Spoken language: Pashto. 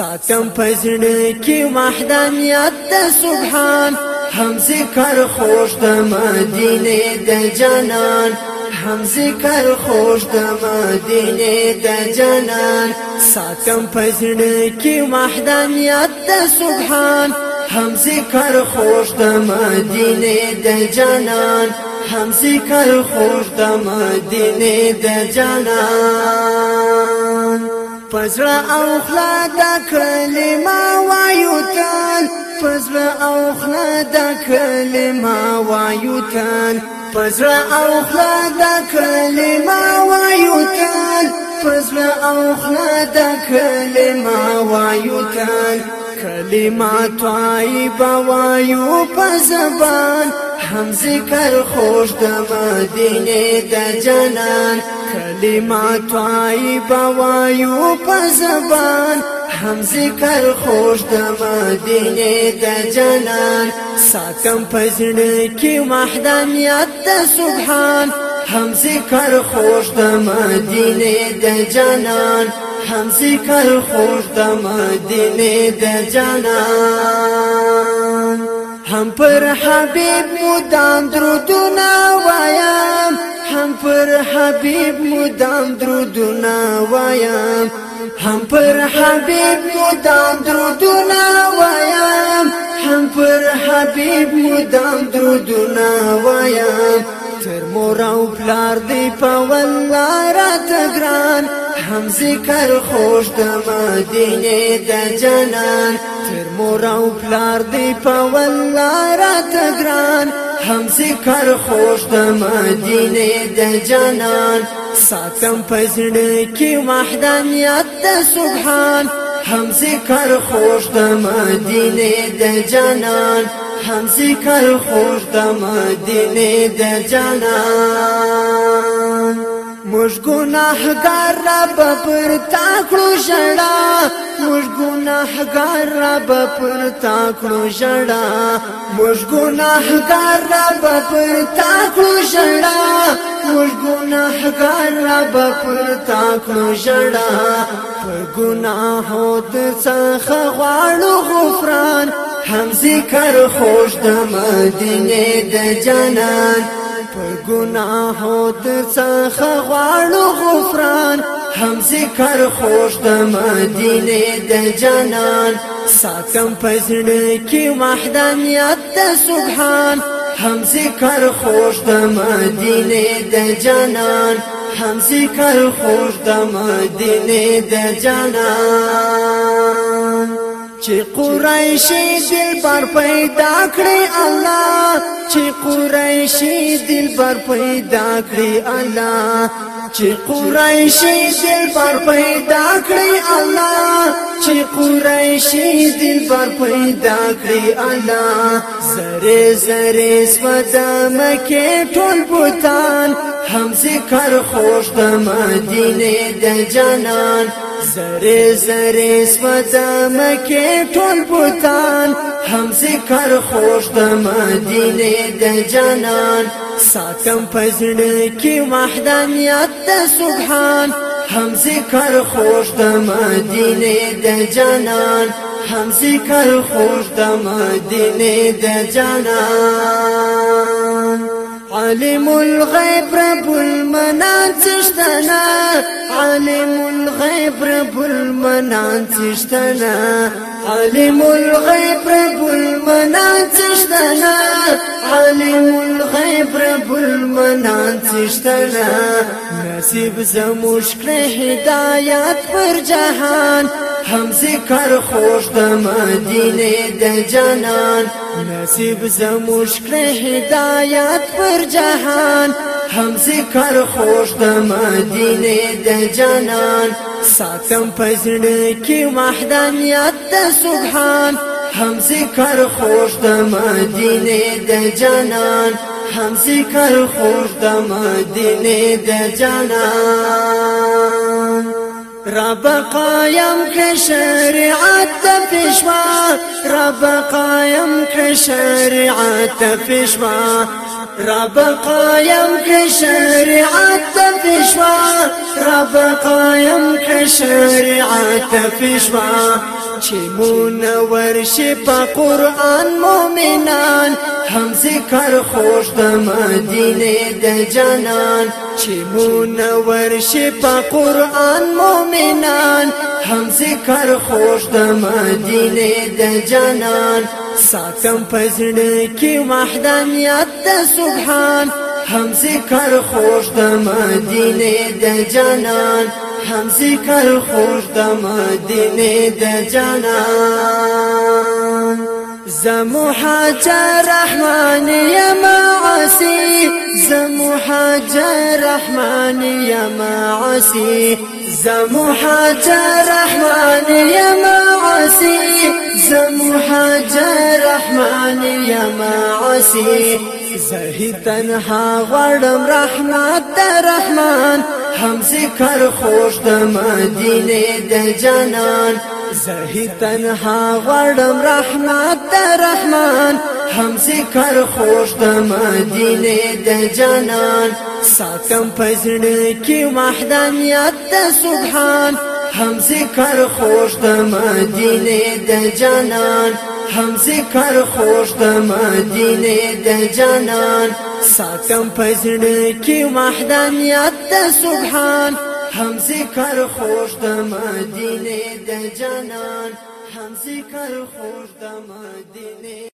ساتم پزړ کې وحدانیت د سبحان هم ذکر خوش د مدینه د جنان هم ذکر خوش د مدینه د جنان ساتم پزړ کې وحدانیت د سبحان هم ذکر خوش د مدینه د جنان هم ذکر خوش د مدینه د جنان پزړه او خلا د کلمه وایو تن پزړه او خلا د کلمه وایو تن پزړه او خلا د کلمه وایو تن پزړه او خلا د کلمه وایو تن کلمات طیبه وایو په زبان هم ذکر خوش د مدینه د جنان کلمات طیبه وایو په زبان هم ذکر خوش د مدینه د جنان ساتم پزړه کې وحدانیت د سبحان هم ذکر خوش د مدینه د جنان هم ذکر خوش د مدینه د جانان هم پر حبیب مدام درودنا وایم هم پر حبیب مدام درودنا وایم هم پر حبیب مدام درودنا وایم هم پر حبیب مدام درودنا وایم تر مور او پلار دی په ولاره تګران هم ذکر خوش د مدینه د جنان تر مور او پلار دی په ولارات ګران هم ذکر خوش د مدینه د جنان ساتم پزړه کې وحدانیت د سبحان هم ذکر خوش د مدینه د جنان هم ذکر خوش د مدینه د جنان موږ ګناهګار رب پر تا کړو ژړا موږ ګناهګار رب پر تا کړو ژړا موږ ګناهګار رب پر تا کړو ژړا موږ ګناهګار رب پر تا کړو ژړا پر ګناهو د څخه غواړو غفران هم ذکر خوش د مدینه د جنان په گناهو در څخه غواړو غفران هم ذکر خوش د مدینه د جنان ساتم پزړه کې وحدانیت د سبحان هم ذکر خوش د مدینه د جنان هم ذکر خوش د مدینه د جنان چې قریشی دل پر پیدا کړی الله چې قریشی دلبر پیدا کړی الله چې قریشی دلبر پیدا کړی الله چې قریشی دلبر پیدا کړی الله زره زره سپدم کې ټول بوتان هم ذکر خوش د مدینه د جنان زری زری سپد مکی ټول بوتان هم ذکر خوش د مدینه د جنان ساتم پزړه کی وحدانیت د سبحان هم ذکر خوش د مدینه د جنان هم ذکر خوش د مدینه د جنان عالم الغیب رب عالم الغيب رب المنان تشتنا عالم الغيب رب المنان تشتنا عالم الغيب رب المنان تشتنا نصیب زموش کړه هدایت پر جهان هم ذکر خوش د مدینه د جنان نصیب زموش کړه هدایت پر جهان هم ذکر خوش د مدینه د جنان ساتم پزړه کې وحدانیت د سبحان هم ذکر خوش د مدینه د جنان هم ذکر خوش د مدینه د جنان رب قائم که شریعت رب قائم که شریعت رب قائم که شریعت رب قائم که شریعت چې مونور شي په قران مؤمنان هم ذکر خوش د مدینه د جنان چې مونور شي په قران مؤمنان هم ذکر خوش د مدینه د جنان ساتم پزړه کې وحدانیت د سبحان هم ذکر خوش د مدینه د جنان هم ذکر خوش د مدینه د جانان زمو حاجر رحمان یا معاصی زمو حاجر رحمان یا معاصی زمو حاجر رحمان یا معاصی زمو حاجر رحمان یا معاصی زهی تنها غړم رحمت د رحمان هم ذکر خوش د مدینه د جنان زهی تنها غړم رحمت د رحمان هم ذکر خوش د مدینه د جنان ساتم پزړه کې وحدانیت د سبحان هم ذکر خوش د مدینه د جنان هم ذکر خوش د مدینه د جنان ساتم پزړه کې وحدانیت د سبحان هم ذکر خوش د مدینه د جنان هم ذکر خوش د مدینه